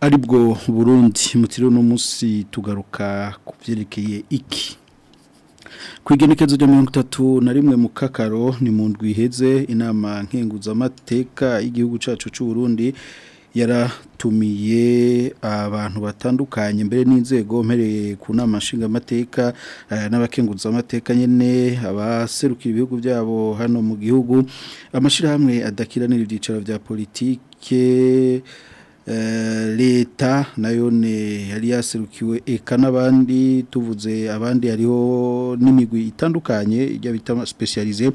aribwo burundi mutiriwe uno munsi tugaruka ku iki ku igenekezo rya mirongo itatu na rimwe mu kakaro ni mu ndwi inama inama amateka y'igihugu cacu cy'u Burundi yaratumiye abantu batandukanye mbere n'inzego mpereye ku nama nshingamateka eh, amateka nyine abaserukira ibihugu byabo hano mu gihugu amashyirahamwe adakiranira ibyicaro bya politike Eh, leta nayo yari yaserukiwe eka n'abandi tuvuze abandi ariho n'imigwi itandukanye ijya bita sipesiyalize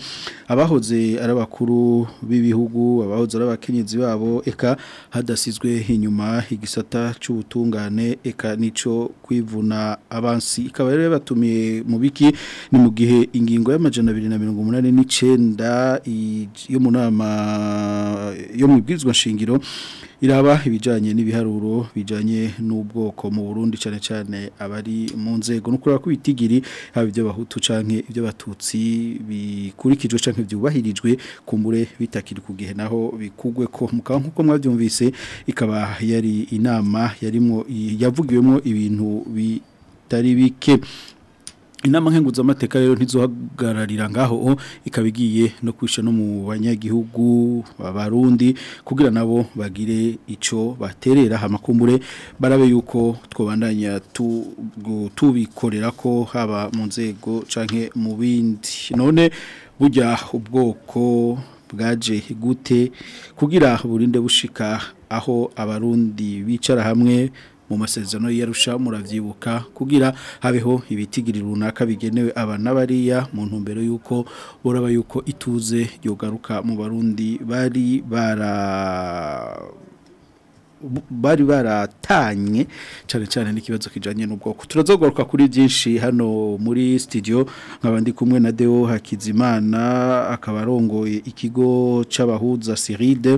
abahoze arabakuru b'ibihugu abahoze ari abakenyezi babo eka hadasizwe inyuma igisata cy'ubutungane eka n'icyo kwivuna abansi ikaba rero yabatumiye mu biki ni mu gihe ingingo y'amajana abiri na mirongo umunani n'icyenda yo mu nama yo mu ibwirizwa shingiro iraba ibijyanye n'ibiharuro bijanye n'ubwoko mu burundi cyane cyane abari mu nzego no kureba ko haba ibyo bahutu canke ibyo batutsi bikurikijwe canke byubahirijwe kumure bitakiri ku gihe naho bikugwe ko mukaba nk'uko mwabyumvise ikaba yari inama yarimo yavugiwemo ibintu bitari bike inama nkenguzamateka rero ntizohagararira ngaho ikabigiye no kwisha no mu banyagihugu b'abarundi kugira nabo bagire icyo baterera hamakumbure barabe yuko twobandanya tubikorera ko haba mu nzego canke mu bindi none burya ubwoko bwaje gute kugira burinde bushika aho abarundi bicara hamwe mu masezerano y'Arusha muravyibuka kugira habeho ibitigiri runaka bigenewe abana bariya mu ntumbero yuko boraba yuko ituze yogaruka mu barundi bari bara bari baratanye cyane cyane n'ikibazo kijanye n'ubwoko turazaguruka kuri byinshi hano muri studio nkabandi kumwe na deo hakizimana akaba ikigo cy'abahuza siride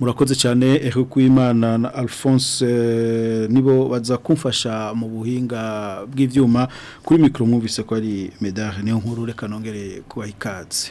murakoze cyane ehe kwimana na Alphonse eh, nibo baza kumfasha mu buhinga bw'ivyuma kuri micro mwumvise ko ari medar niyo nkuru reka nongere ikaze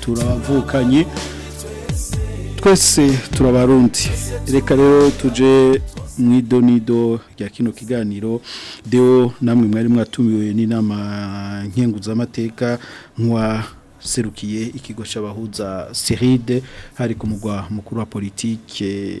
turavukanye twese turabarundi reka rero tuje mu idonido rya kino kiganiro deo namwe mwari mwatumiwe n'inama nkenguzamateka nk'uwa serukiye ikigo cy'abahuza seride hari ku mugwa mukuru wa politike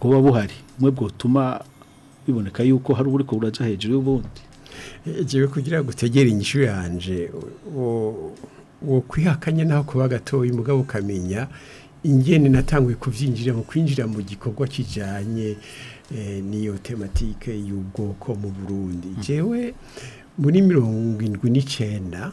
kuba buhari mwebwe butuma biboneka yuko hari uburi uraja hejuru y'ubundi jewe kugira gutegera inyishu yanje wo kwihakanye naho kuba gatoya umugabo ukamenya ingene natanguye kuvyinjira mu kwinjira mu gikorwa kijanye eh, niyo tematike y'ubwoko mu Burundi mm. jewe muri mirongo indwi n'icyenda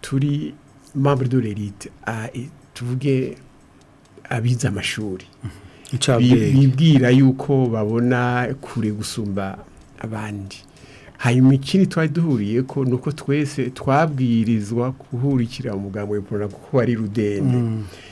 turi membre de l'elite ah, eh, tuvuge abize amashuri mm-hmm. bibwira yuko babona kure gusumba abandi hanyuma ikindi twari ko ni uko twese twabwirizwa kuhurikira umuganga w'imvura kuko ari rudende mm.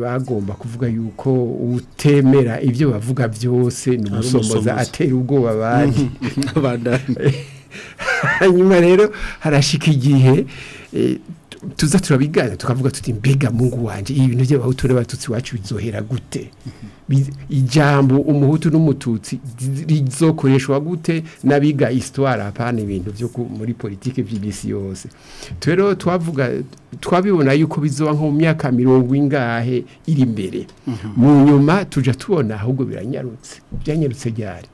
bagomba kuvuga yuko utemera ibyo bavuga byose ni atera ubwoba abandi hanyuma rero harashika igihe eh, tuza turabiganira tukavuga tuti mbega mungu wanjye ibi bintu by'abahutu n'abatutsi wacu bizohera gute ijambo umuhutu n'umututsi rizokoreshwa gute n'abiga isitwara apana ibintu byo muri politiki by'isi yose rero twavuga twabibona yuko bizoba nko mu myaka mirongo ingahe iri imbere mu nyuma tujya tubona ahubwo biranyarutse byanyarutse ryari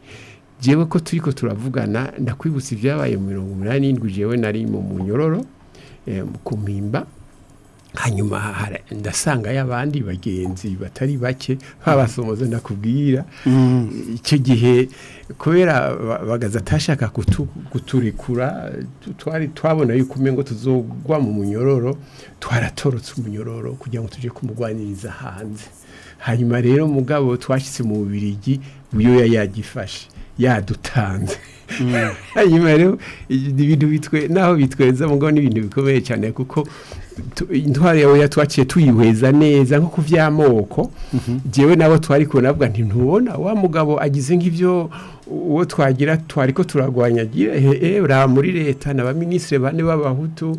Jyewe ko turi ko turavugana ndakwibutsa ibyabaye mu mirongo inani n'indwi jewe nari mu munyororo Eh, ku mpimba hanyuma ndasanga y'abandi bagenzi batari bake babasomoze nakubwira mm. icyo gihe kubera bagaza atashaka kuturekura twari twabona yuko umengo tuzogwa mu munyororo twaratorotse umunyororo kugira ngo tujye kumugwaniriza hanze hanyuma rero mugabo twashyitse mu bubirigi buyoya yagifashe yadutanze hanyuma rero ibintu bitwe naho bitweza mu ni ibintu bikomeye cyane kuko intwaro yawe yatwaciye tuyiweza neza nko ku by'amoko ngewe mm-hmm. nabo twari nti ntubona wa mugabo agize nk'ibyo uwo twagira twari ko turarwanya ura muri leta ni abaminisitiri bane b'abahutu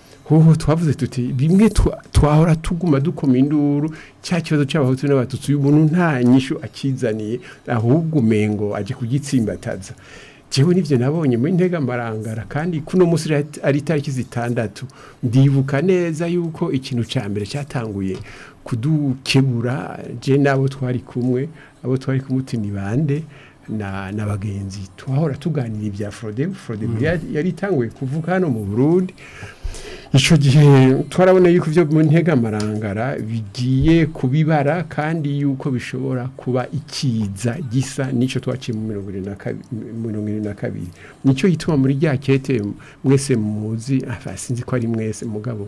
hoho twavuze tuti bimwe twahora tuguma dukoma induru cya kibazo cy'abahutu n'abatutsi uyu muntu nta nyishu akizaniye ahubwo umengo aje kugitsimbataza njyewe n'ibyo nabonye muri ntega marangara kandi kuno munsi ari itariki zitandatu ndibuka neza yuko ikintu cya mbere cyatanguye kudukebura je n'abo twari kumwe abo twari kumuti ni bande na na bagenzi twahora tuganira ibya forode forode mm. yari itanguye kuvuga hano mu burundi icyo gihe Twarabona yuko ibyo mu ntegamarangara bigiye kubibara kandi yuko bishobora kuba ikiza gisa n'icyo twaciye mu mirongo irindwi na kabiri nicyo gituma muri rya kete mwese muzi ah, sinzi ko ari mwese mugabo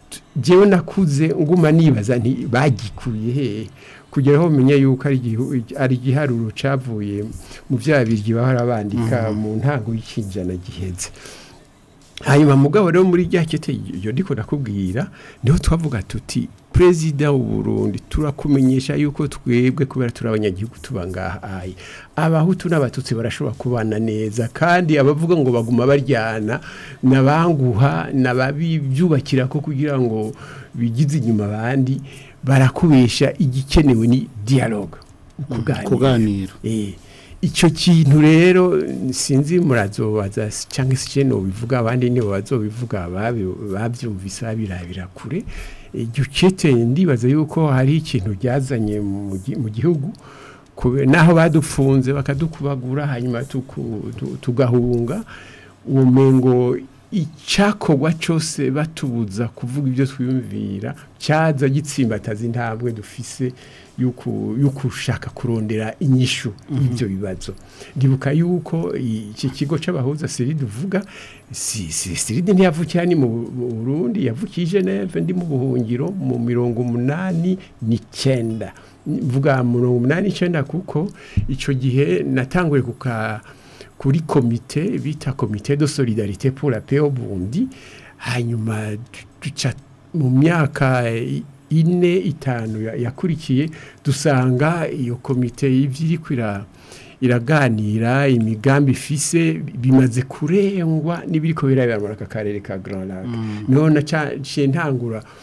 njyewe nakuze nguma nibaza bagikuye he kugira aho umenye yuko ari igiharuro cyavuye mu bya biryo bahora bandika mhm. mu ntango y'ikinjana gihetse hanyuma mugabo rero muri rya iyo ndiko ndakubwira niho twavuga tuti perezida w’u Burundi turakumenyesha yuko twebwe kubera turi abanyagihugu tuba ngaha abahutu n'abatutsi barashobora kubana neza kandi abavuga ngo baguma baryana n'abanguha n'ababibyubakira ko kugira ngo bigize inyuma abandi barakubesha igikenewe ni dialogue kuganira eh. icyo kintu rero sinzi murazobaza cyangwa se ikindi ubivuga abandi nibo bazobivuga babyumvise babirabira kure igihe ukekeye ndibaza yuko hari ikintu byazanye mu gihugu n'aho badufunze bakadukubagura hanyuma tugahunga uwo icyakorwa cyose batubuza kuvuga ibyo twiyumvira cyaza gitsimbataza intambwe dufise yo gushaka kurondera inyishu mhm. y'ibyo bibazo ndibuka yuko iki kigo cy'abahuza siride uvuga siride ntiyavukira ni mu burundi yavukiye jeneve ndi mu buhungiro mu mirongo umunani n'icyenda mvuga mirongo umunani n'icyenda kuko icyo gihe natanguye kuka kuri komite bita komite de solidarite pour la paix au Burundi hanyuma duca mu e myaka ine itanu yakurikiye dusanga iyo komite y'ibyirikwira iraganira imigambi ifise bimaze kurengwa n'ibiri ko birabera muri aka karere ka mm. Grand Lac niho naciye ntangura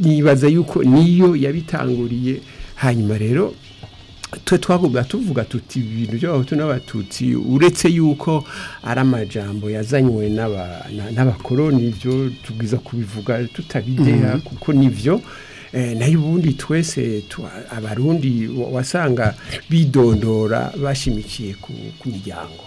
nibaza yuko niyo yabitanguriye hanyuma rero twe twagomba tuvuga tuti ibintu by'abahutu n'abatutsi uretse yuko ari amajambo yazanywe n'abakoroni ibyo tubwiza kubivuga tutabigera mhm. kuko nibyo Eh, nayo ubundi twese abarundi wasanga bidondora bashimikiye ku miryango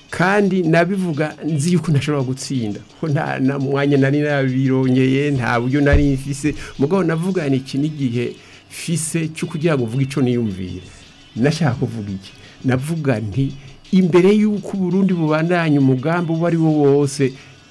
kandi nabivuga nzi yuko ntashobora gutsinda ko nta na mwanya nari nabirongeye nta buryo nari mfise mugabo navuga ni iki n'igihe fise cyo kugira ngo uvuge icyo niyumvire nashaka kuvuga iki navuga nti imbere y'uko uburundi bubandanya umugambi uwo ari wo wose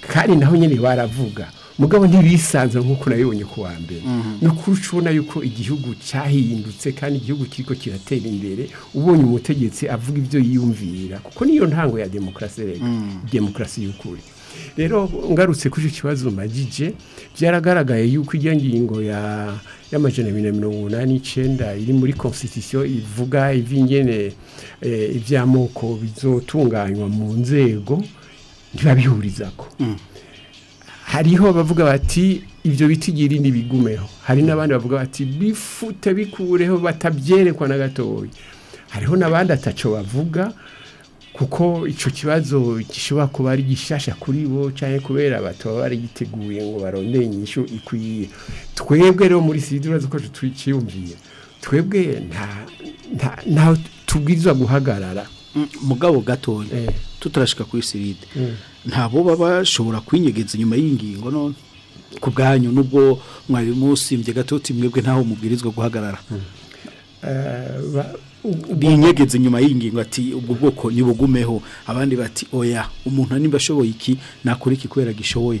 kandi naho nyine baravuga mugabo ntibisanze nk'uko nabibonye ku wa mbere ni ukuri ubona yuko igihugu cyahindutse kandi igihugu kiriko kiratera imbere ubonye umutegetsi avuga ibyo yiyumvira kuko niyo ntango ya demokarasi rero mm. demokarasi y'ukuri rero ngarutse kuri icyo kibazo magije byaragaragaye yuko ijya ngingo y'amajana abiri na mirongo inani n'icyenda iri muri constitution ivuga iby'ingene eh, iby'amoko bizotunganywa mu nzego ko hariho bavuga bati ibyo biti girinde bigumeho hari n'abandi bavuga bati bifute bikureho batabyerekwa na gatoya hariho n'abandi ataco bavuga kuko icyo kibazo gishobora kuba ari gishasha kuri bo cyane kubera abato bari giteguye ngo barondeye inyishu ikwiye twebwe rero muri sidura ziko twiciyumviye twebwe nta nta tubwirizwa guhagarara mugabo gato eh. tutarashika kuri siride eh. ntabo baba bashobora kwinyegeza nyuma y'ingingo none ku bwanyu nubwo mwari musimbye gatoti mwebwe ntaho mubwirizwa guhagarara eh, binyegeze inyuma y'ingingo ati ubwo bwoko nibugumeho abandi bati oya umuntu nimba ashoboye iki nakora iki kubera gishoboye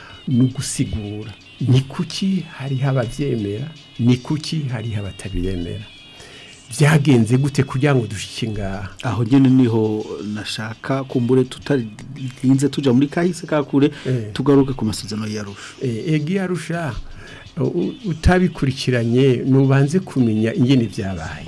ni ugusigura ni kuki hariho ababyemera ni kuki hariho abatabiremera byagenze gute kugira ngo dushike ngaha aho nyine niho nashaka kumbure tutarinze tujya muri kahise kakure eh. tugaruke ku masezerano yarusha ego eh, yarusha utabikurikiranye nubanze kumenya ingene byabaye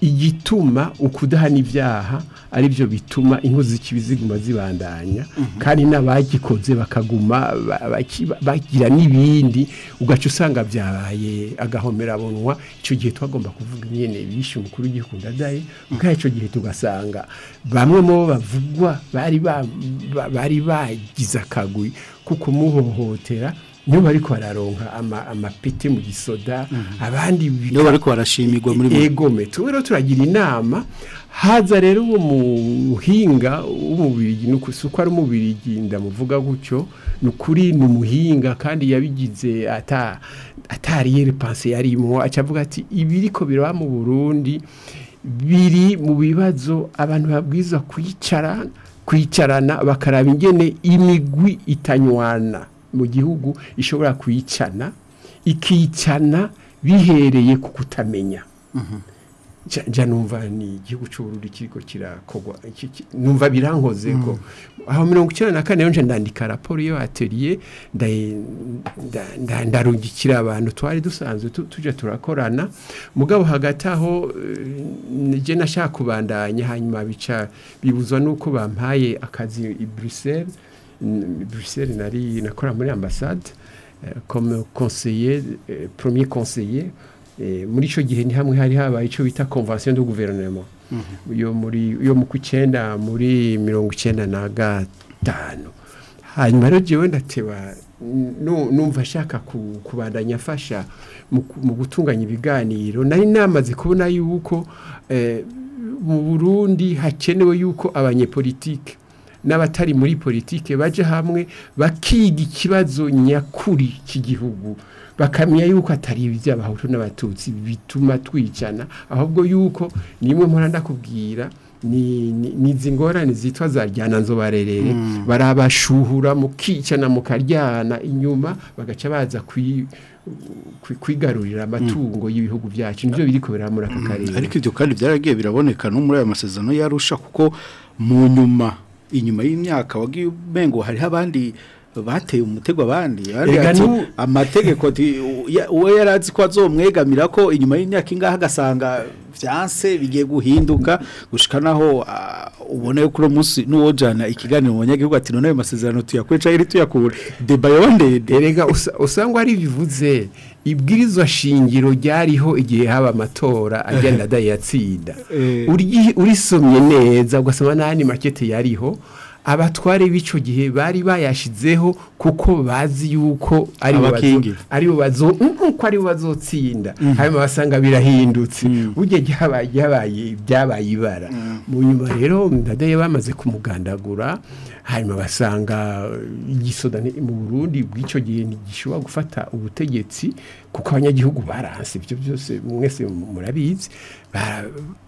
igituma ukudahana ibyaha ari aribyo bituma inkozi z'ikibi ziguma zibandanya mhm. kandi n'abagikoze bakaguma bagira n'ibindi ugaca usanga byabaye agahomerabonwa icyo gihe twagomba kuvuga imyene bishyuye umukuru w'igihugu ndadaye kandi mhm. icyo gihe tugasanga bamwe mu bo bavugwa bari bagize akaguye kuko umuhohotera niyo bari bararonka amapeti mu gisoda mhm. abandi niyo bari barashimirwa muri egome tubero turagira inama haza rero uwo muhinga w'umubiri uko ari umubiri ndamuvuga gutyo ni ukuri ni umuhinga kandi yabigize ata atariyeri panse yarimo acavuga ati ibiriko biraba mu burundi biri mu bibazo abantu babwiza kwicara kwicarana bakaraba ingene imigwi itanywana mu gihugu ishobora kuyicana ikicana bihereye ku kutamenya njya numva ni igihugu cy'ubururu kiriko kirakogwa numva birankoze mm. ko aho mirongo icyenda na kane yonje ndandika raporo yo atelier ndarungikira abantu twari dusanzwe tujya turakorana mugabo hagati aho njye eh, nashaka kubandanya hanyuma bica bibuzwa nuko bampaye akazi i Bruxelles Bruxelles nari nakora muri ambasade euh, comme conseiller euh, premier conseiller muri icyo gihe ni hamwe hari habaye icyo bita convention de gouvernement mhm. yo muri yo mu kw'icyenda muri mirongo icyenda na gatanu hanyuma rero jyewe ndateba numva ashaka kubandanya afasha mu gutunganya ibiganiro nari namaze kubona yuko eh, mu burundi hakenewe yuko abanyepolitike n'abatari muri politiki bajya hamwe bakiga ikibazo nyakuri cy'igihugu bakamenya yuko atari iby'abahutu n'abatutsi bituma twicana ahubwo yuko nimwe mpora ndakubwira ni izi ngorane zitwa za ryana nzobarerere hmm. barabashuhura mukicana mukaryana inyuma bagaca baza kwigarurira amatungo hmm. y'ibihugu byacu nibyo biri kubera muri aka hmm. karere ariko ibyo kandi byaragiye biraboneka no muri aya masezerano yarusha kuko mu nyuma inyuma y'imyaka wagiye umengo hariho abandi bateye umutego abandi amategeko uwo yari azi ko azomwegamira ko inyuma y'imyaka ingaha agasanga byanse bigiye guhinduka gushika naho ubona yuko uno munsi n'uwojana ikiganiro mu banyagihugu ati none ayo masezerano tuyakwica iri tuyakura deba yondeye usanga ari bivuze ibwirizwa shingiro ryariho igihe haba amatora agenda adayatsinda eh. urisomye neza ugasoma n'andi makete yariho abatware b'icyo gihe bari bayashizeho kuko bazi yuko ari bo bazo nk'uko ari bazotsinda mm. hanyuma basanga birahindutse mm. burya byabaye ibara mm. mu nyuma rero ndadaye bamaze kumugandagura hanyuma basanga igisoda mu burundi bw'icyo gihe ntigishobora gufata ubutegetsi kuko abanyagihugu baranse ibyo byose mwese murabizi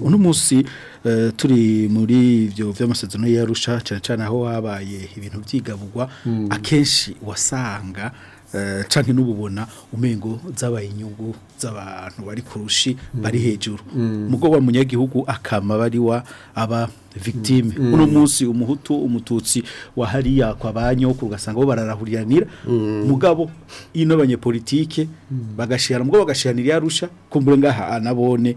uno munsi eh, turi muri ibyo by'amasezerano yarusha cyane cyane aho wabaye ibintu byigabugwa akenshi wasanga canke n'ububona umengo zabaye inyungu z'abantu bari kurushi mm. bari hejuru mm. wa munyagihugu akama bari wa aba victime mm. uno munsi umuhutu umututsi wahariya kwa banyoku ugasanga bo bararahuriranira mugabo ino banyepolitike bagashira mugabo bagashiranira yarusha kumbure ngaha anabone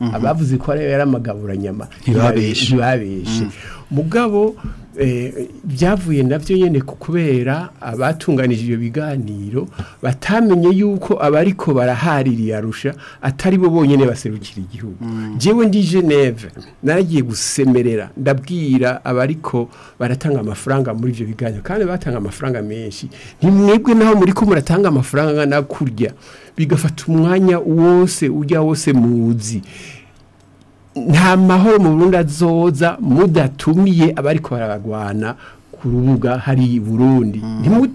mhm. abavuze ko ari amagaburanyama ntibabeshe mhm. mugabo byavuye eh, nabyo nyine kubera abatunganije ibyo biganiro batamenye yuko abariko barahaririye arusha atari bo bonyine baserukira igihugu ngewe mhm. ndi geneve nagiye gusemerera ndabwira abariko baratanga amafaranga muri ibyo biganiro kandi batanga amafaranga menshi ntimwe mwebwe naho muri ko muratanga amafaranga angana kurya bigafata umwanya wose ujya wose muzi nta mahoro mu Burundi azoza mudatumiye abari kubaragwana ku rubuga hari burundi mm.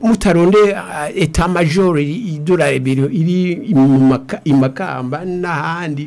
mutaronde eh, eta majoro idolari iri imakamba n'ahandi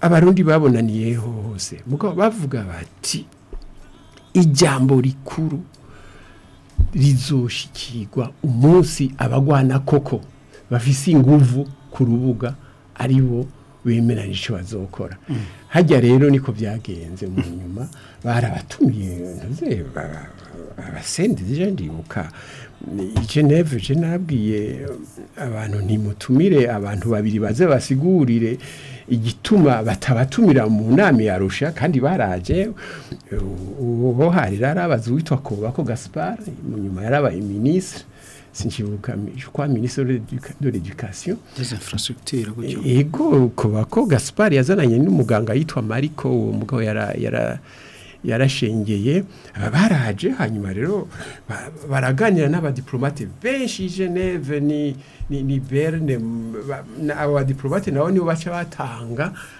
abarundi babonaniye hose bavuga bati ijambo rikuru rizoshikirwa umunsi abagwana koko bafise inguvu ku rubuga ari bo bemeranya icyo bazokora mm. hajya rero niko byagenze mu nyuma barabatumiye abasendi zije ndibuka geneve je nabwiye abantu ntimutumire abantu babiri baze basigurire igituma batabatumira mu nama yarusha kandi baraje uwo hari rarabaze uwitwa kobako gaspar mu nyuma yarabaye minisitiri sinkibuka kwa minisitiri de l'education e-, yego kuba ko Gaspar yazananye n'umuganga yitwa mariko uwo mugabo yarashengeye baraje hanyuma rero baraganira n'abadiplomate benshi geneve ni berne abadiplomate nabo nibo baca batanga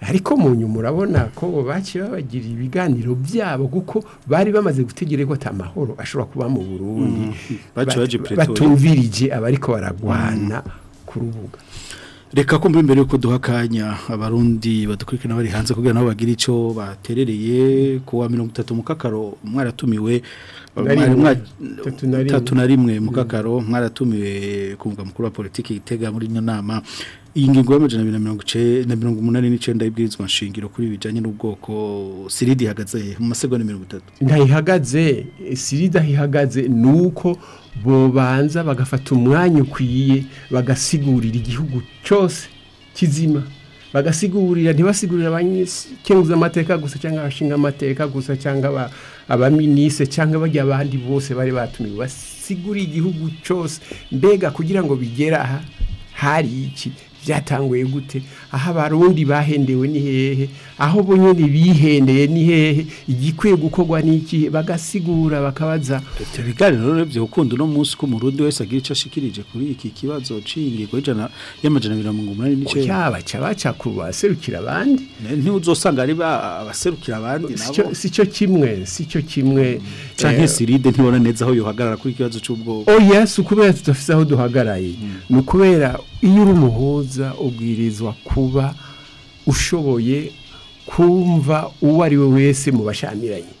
ariko mu nyuma urabona ko bakiri babagira ibiganiro byabo kuko bari bamaze gutegereza ko amahoro ashobora kuba mu burundi mm-hmm. batumvirije abariko baragwana mm. ku rubuga reka kumva mbere yuko duha akanya abarundi badukurikirana bari hanze kugira nabo bagire icyo baterereye ku wa mirongo mukakaro mwaratumiwe tatu na rimwe mukakaro mm. mwaratumiwe kumva mukuru wa politiki itega muri iyo nama iyi ngingo y'amajana y'ibwirizwa nshingiro kuri bijyanye n'ubwoko siridi ihagaze mu masegonda mirongo itatu ntayihagaze siridi ahihagaze ni uko bobanza bagafata umwanya ukwiye bagasigurira igihugu cyose kizima bagasigurira ntibasigurira abanyekenguza amateka gusa cyangwa abashinga amateka gusa cyangwa abaminise cyangwa bajya abandi bose bari batumiwe basiguriye igihugu cyose mbega kugira ngo bigere aha hari iki byatanguye gute aho barundi bahendewe ni hehe aho bonyine bihendeye ni hehe igikwiye gukorwa n'iki bagasigura bakabaza ibyo biganiro rero byakunda uno munsi ko umurundi wese agira icyo ashikirije kuri iki kibazo cy'ingingo y'amajana mirongo umunani n'icyenda cyaba cyabaca ku baserukira abandi ntiwuzosanga ari abaserukira abandi nabo si cyo kimwe si cyo kimwe mm. cyangwa eh, siride ntibona neza aho yohagarara kuri ikibazo cy'ubwoko oh yes ukubera tudafite aho duhagaraye mm. ni ukubera iyo uri umuhuza ubwirizwa kuba ushoboye kumva uwo ari we wese mu bashamiranye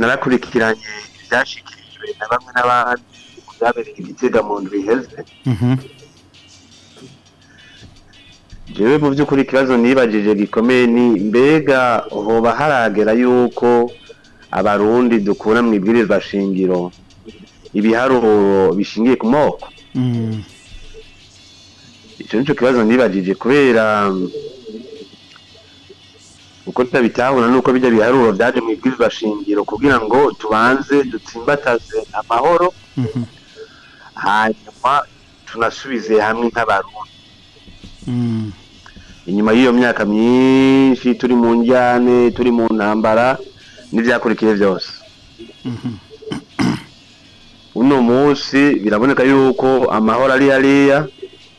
narakurikiranye ibyashikirijwe na bamwe n'abandi byabereye igitega mu ndwi iheze jewe mu by'ukuri ikibazo nibagije gikomeye ni mbega hoba haragera yuko abarundi dukura mu ibwirizwa shingiro ibiharuro bishingiye ku moko mm. icyo nicyo kibazo nibagije kubera uko tutabitahura nuko bijya biharuro byaje mu ibwirizwa shingiro kugira ngo tubanze dutsimbataze amahoro mm-hmm. hanyuma tunasubize hamwe nk'abarundi mm. inyuma y'iyo myaka myinshi turi mu njyane turi mu ntambara n'ibyakurikiye byose uno munsi biraboneka yuko amahoro ari hariya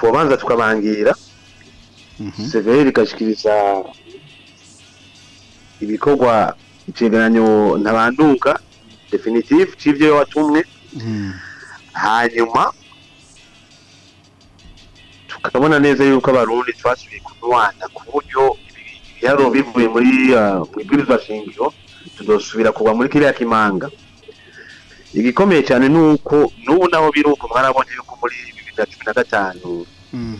tubanza tukabangira Mm-hmm. severi rigashyikiriza ibikorwa ikiganiro ntabanduka definitive cy'ibyo watumwe mm-hmm. hanyuma tukabona neza yuko abarundi twasubiye kunywana ku buryo ibiharuro bivuye muri uh, mu ibwirizwa shingiro tudosubira kugwa muri kiriya kimanga igikomeye cyane ni uko n'ubu naho biruko mwarabonye yuko muri bibiri na cumi na gatanu mm-hmm.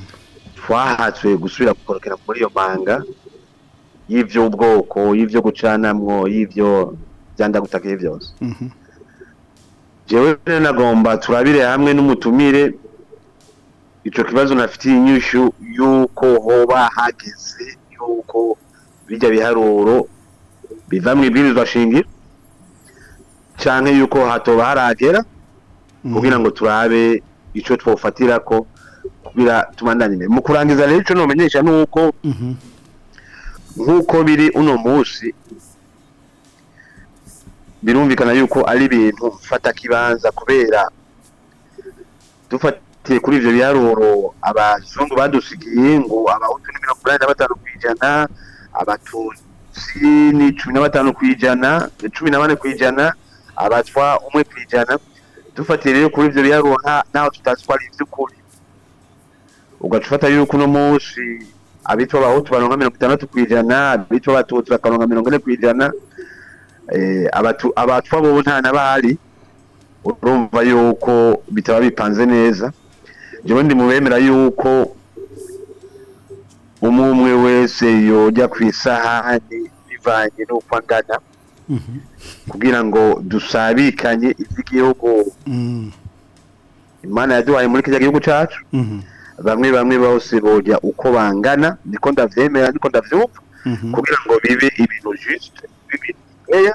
twahatswe gusubira gukorokera muri iyo banga y'iby'ubwoko y'ibyo gucanamwo y'ibyo byandagutakiye byose mhm. jewe nagomba turabire hamwe n'umutumire icyo kibazo nafitiye inyishu yuko hoba hageze yuko bijya biharuro biva mu ibwirizwa shingiro cyane yuko hatoba haragera mhm. kugira ngo turabe icyo twafatira ko biratuma nyine mu kurangiza rero icyo numenyesha ni uko mhm. nk'uko biri uno munsi birumvikana yuko ari ibintu mfata kibanza kubera dufatiye kuri ibyo biharuro abazungu badusigiye ngo abahutu ni mirongo inani na batanu ku ijana abatutsi ni cumi na batanu ku ijana cumi na bane ku ijana abatwa umwe ku ijana dufatiye rero kuri ibyo biharuro ntaho tutatwara iby'ukuri ugaca yuko uno munsi abitwa abahutu baronka mirongo itandatu abitwa abatutsi bakaronka mirongo ine ku ijana eh, abatwa bo nta n'abahari urumva yuko bitaba bipanze neza njyewe ndi mu yuko umwe wese yojya ku isahani bivanye n'uko angana mhm. kugira ngo dusabikanye iby'igihugu mhm. imana yaduhaye muri kiriya gihugu cyacu mhm. bamwe bamwe bose bojya uko bangana niko ndavyemera niko ndavyumva mhm. kugira ngo bibe ibintu juste ibintu bikeya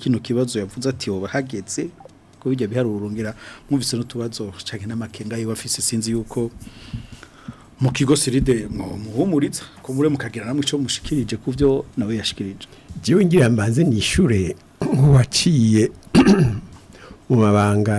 kino kibazo yavuze ati wowe hagetse ko bijya biharurungira mwumvise n'utubazo cyane n'amakenga yo bafise sinzi yuko mu kigo siride muhumuritsa ko mure mukagira namwe cyo mushikirije ku byo nawe yashikirije jewe ngira mbanze nishure waciye mu mabanga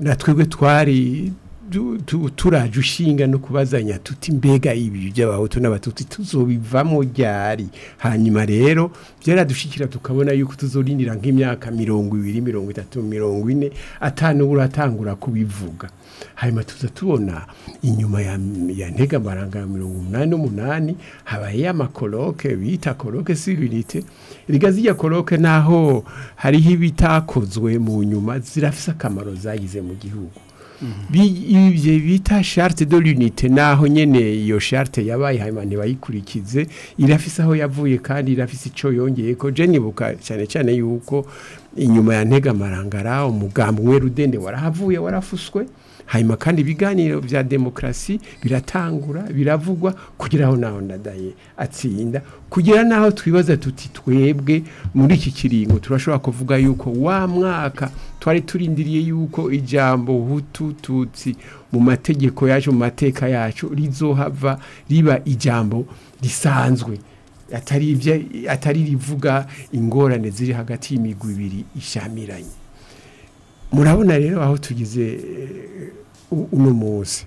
na twebwe twari turajya ushinga no kubazanya tuti mbega ibi by'abahutu n'abatutsi tuzobivamo ryari hanyuma rero byaradushyikira tukabona yuko tuzorindira nk'imyaka mirongo ibiri mirongo itatu mirongo ine atanu buratangura kubivuga hanyuma tuza tubona inyuma ya amaranga ya mirongo umunani n'umunani habaye amakoroke bita koroke sirinite rigazijya koroke naho hariho ibitakozwe mu nyuma zirafise akamaro zagize mu gihugu bita sharite de l'unite naho nyene iyo sharite yabaye hayimana bayikurikize irafise aho yavuye kandi irafise icyo yongeye ko nibuka cyane cyane yuko inyuma ya ntega marangara umugambi umwe rudende warahavuye warafuswe hanyuma kandi ibiganiro bya demokarasi biratangura biravugwa kugira aho naho nadaye atsinda kugira naho twibaza tuti twebwe muri iki kiringo turashobora kuvuga yuko wa mwaka twari turindiriye yuko ijambo tutsi mu mategeko yacu mu mateka yacu rizohava riba ijambo risanzwe atari atari rivuga ingorane ziri hagati y'imigwi ibiri ishamiranye murabona rero aho tugize eh, uno munsi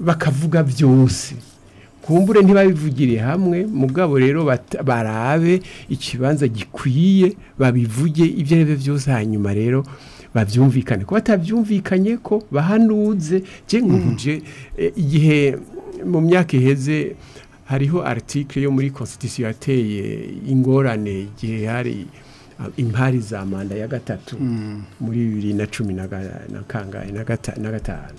bakavuga byose kumbure ntibabivugire hamwe mugabo rero barabe ikibanza gikwiye babivuge ibyo ari byose hanyuma rero babyumvikane ko batabyumvikanye ko bahanuze nje mhm. eh, igihe mu myaka iheze hariho article yo muri constitution yateye ingorane igihe hari uh, impari za manda ya gatatu hmm. muri bibiri na cumi na na gatanu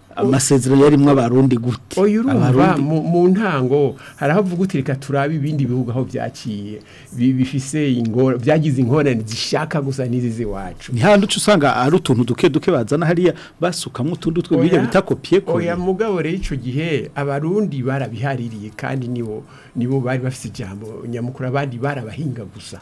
amasezerano yarimo abarundi gute oya urumva mu ntango harahavuga uti reka turabe ibindi bihugu aho byaciye bifise ingorane byagize ingorane zishaka gusa n'izizi wacu ni handi uca usanga ari utuntu duke duke bazana hariya basukamo utundi two bita bitakopiye kure oya mugabo rero icyo gihe abarundi barabihaririye kandi nibo nibo bari bafite ijambo nyamukuru abandi barabahinga gusa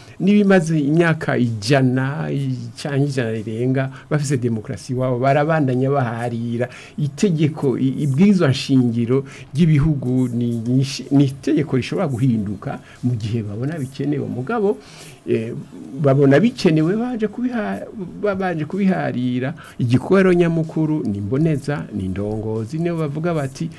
n'ibimaze imyaka ijana cyangwa ijana rirenga bafite demokarasi iwabo barabandanya baharira itegeko ibwirizwa shingiro ry'ibihugu ni itegeko rishobora guhinduka mu gihe babona bikenewe mugabo Eh, babona bikenewe baje babanje kubiharira igikoro nyamukuru ni mboneza ni ndongozi niyo bavuga bati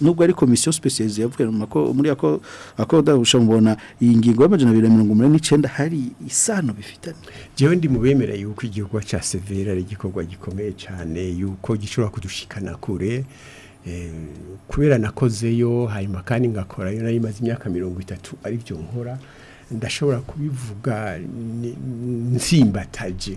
nubwo ari komisiyo sipesiyalize yavuye muri ako akodabusha mubona iyi ngingo y'amajana abiri mirongo umunani n'icyenda hari isano bifitanye njyewe ndi mu bemera yuko igihugu cya severa ari igikorwa gikomeye cyane yuko gishobora kudushikana kure eh, kubera nakozeyo hanyuma kandi ngakora nari imaze imyaka mirongo itatu aribyo nkora ndashobora kubivuga nsimbataje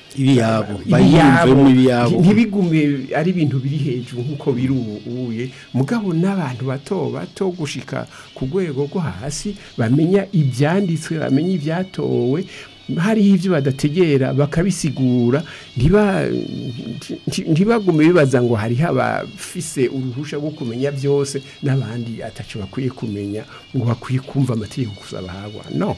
ibiyabo bayiyumvemo ibiyabo ntibigume ari ibintu biri hejuru nk'uko biri ubuye mugabo n'abantu bato bato gushika ku rwego rwo hasi bamenya ibyanditswe bamenya ibyatowe hariho ibyo badategera bakabisigura ntibagume bibaza ngo hariho abafise uruhushya rwo kumenya byose n'abandi atacu bakwiye kumenya ngo bakwiye kumva amategeko gusa bahabwa no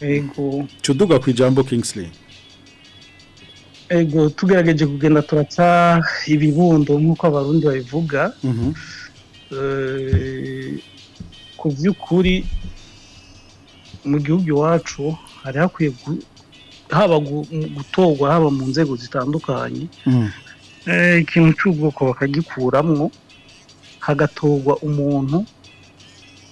yego eh, tuduga ku ijambo Kingsley ego eh, tugerageje kugenda turatsa ibibundo nk'uko abarundi babivuga mhm. eh, ku by'ukuri mu gihugu iwacu hari hakwiye haba gutorwa haba mu nzego zitandukanye mhm. ikintu cy'ubwoko bakagikuramwo hagatorwa umuntu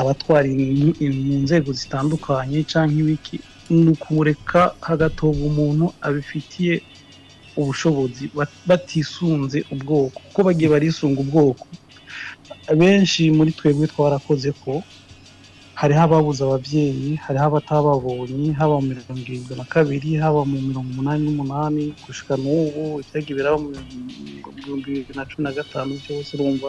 abatwara mu nzego zitandukanye cyangwa ibiki ni ukumureka hagatorwa umuntu abifitiye ubushobozi batisunze ubwoko kuko bagiye barisunga ubwoko benshi muri twebwe twarakoze ko hariho ababuze ababyeyi hariho abatababonye haba mu mirongo irindwi na kabiri haba mu mirongo umunani n'umunani gushika n'ubu ibyagiye biraba mu bihumbi bibiri na cumi na gatanu byose urumva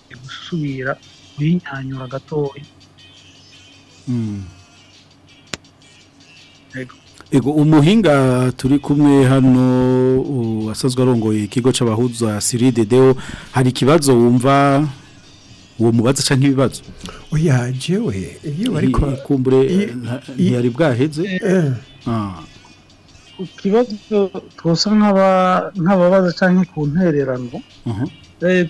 gusubira guhinyanyura gatoya ego umuhinga turi kumwe hano wasazwe arongoye ikigo cy'abahuza siride deo hari ikibazo wumva uwo mubaza cyangwa ibibazo oya jewe iyo bariko kumbure ntiyari bwaheze eh. ah. ikibazo twosa nk'ababaza cyangwa ku ntererano uh-huh. eh,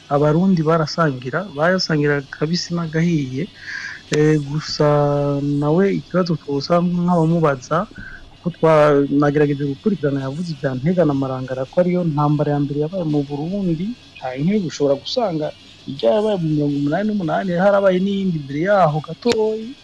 abarundi barasangira bayasangira kabisi n'agahiye eh, gusa nawe ikibazo twusa nk'abamubaza ko twagerageje gukora yavuze ibya ntegana amarangara ko ariyo ntambara ya mbere yabaye mu burundi nk'iyo ushobora gusanga ijya yabaye mu mirongo umunani n'umunani harabaye n'iyindi mbere yaho gatoya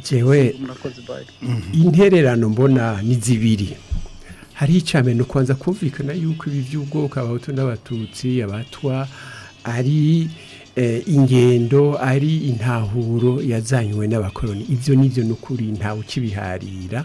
ngewe mm-hmm. intererano mbona ni zibiri hari icameno kwanza kumvikana yuko ibi by'ubwoko abahutu n'abatutsi abatwa ari eh, ingendo ari intahuro yazanywe n’abakoloni ibyo nibyo nukuri ukuri ntawe ukibiharira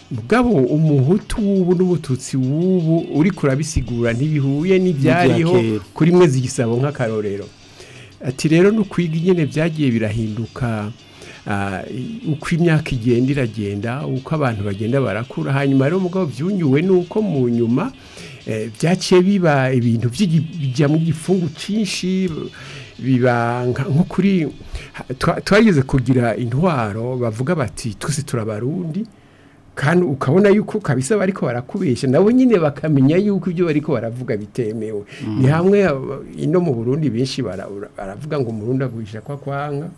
mugabo umuhutu w'ubu n'ubututsi w'ubu uri kurabisigura ntibihuye n'ibyariho kuri mwe zigisabo nk'akarorero ati rero n'ukwiga nyine byagiye birahinduka ah, uko imyaka igenda iragenda uko abantu bagenda barakura hanyuma rero mugabo byunyuwe n'uko mu nyuma Eh, byaciye biba ibintu bijya mu gifungu cyinshi biba nko kuri twageze kugira intwaro bavuga bati twese turabarundi kandi ukabona yuko kabisa bariko barakubesha nabo nyine bakamenya yuko ibyo bariko baravuga bitemewe mm. ni hamwe ino mu Burundi benshi baravuga ngo umurundi agurisha kwa kwanga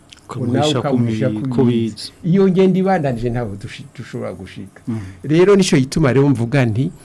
nawe ukamurisha kubizi iyo ngenda ibandanije ntabwo dushobora gushika mm. rero nico yituma rero mvuga nti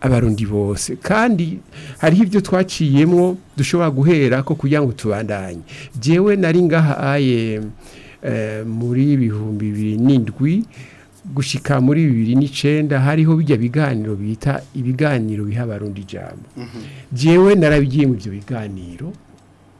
abarundi bose kandi hariho ibyo twaciyemo dushobora guhera ko kugira ngo tubandanye jyewe nari ngaha aye eh, muri ibihumbi bibiri n'indwi gushika muri bibiri n'icenda hariho bijya biganiro bita ibiganiro biha abarundi ijambo mhm. jyewe narabigiye mu ibyo biganiro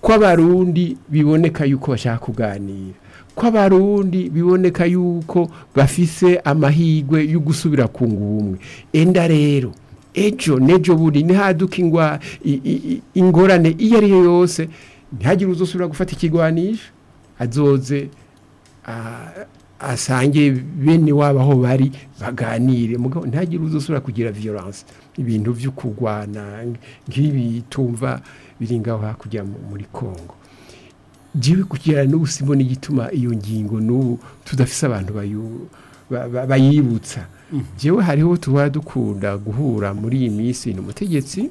ko biboneka yuko bashaka kuganira ko biboneka yuko bafise amahirwe yo gusubira ku ngubumwe enda rero ejo nejo buri ntihaduke ingwa ingorane iyo ariyo yose ntihagire uzosubira gufata ikigwanisho azoze asange bene wabo aho bari baganire ntihagire uzosubira kugira viyoranse ibintu byo kurwana nk'ibi tumva biri ngaho hakurya muri congo njyewe kugira n'ubu simba n'igituma iyo ngingo n'ubu tudafise abantu bayibutsa yewe hariho tuba dukunda guhura muri iyi minsi ni umutegetsi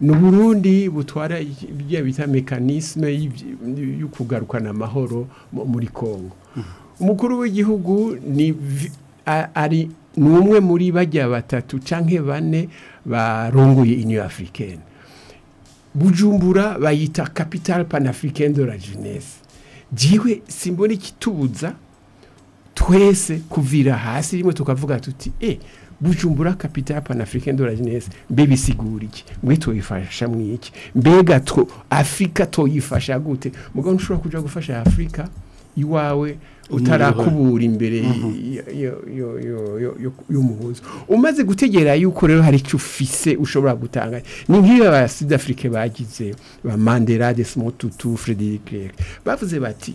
ni uburundi butwara ibyo bita mekanisme yo kugarukana amahoro muri congo mm-hmm. umukuru w'igihugu ni ari ni umwe muri bajya batatu canke bane barongoye inyo africaine bujumbura bayita capital panafricaine de la jeunesse jiwe simbona ikitubuza twese kuvira hasi rimwe tukavuga tuti eh bujumbura kapita ya panafurikani do jinesi mbe bisigura iki mwe tuyifasha mu iki mbega afurika tuyifasha gute mugabo ntushobora kujya gufasha afurika iwawe utarakubura imbere mhm. y'umuhuza umaze gutegera yuko rero hari icyo ufise ushobora gutanga ni nk'iyo ba sida afurike bagize ba mandela de simotutu frederic bavuze bati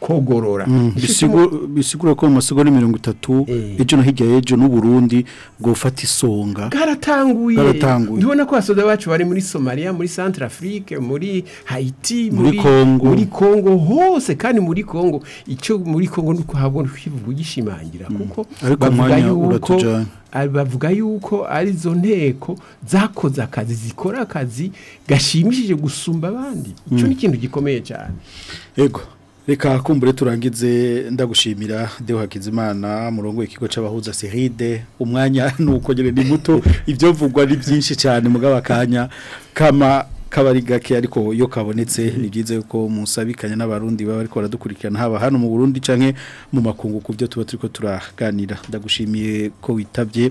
kogorora mm. bisigura ko mu masoko ni mirongo itatu eh. ejo no hirya y'ejo n'uburundi ngo ufate isonga karatanguye ntibona ko abasoda bacu bari muri somaliya muri santara muri hayiti muri Congo hose kandi muri Congo icyo muri Congo nuko uko habona uko gishimangira mm. kuko bavuga yuko bavuga yuko ari zo nteko zakoze akazi zikora akazi gashimishije gusumba abandi icyo mm. ni ikintu gikomeye cyane yego reka kumbure turangize ndagushimira de hakizimana murongo ikigo c'abahuza seride umwanya nuko nyene ni muto ivyo vugwa ni byinshi cyane mugabakanya kama kabari gake ariko iyo kabonetse ni byiza yuko musabikanya n'abarundi baba ariko baradukurikirana haba hano mu Burundi canke mu makungu ku byo tuba turiko turaganira ndagushimiye ko witabye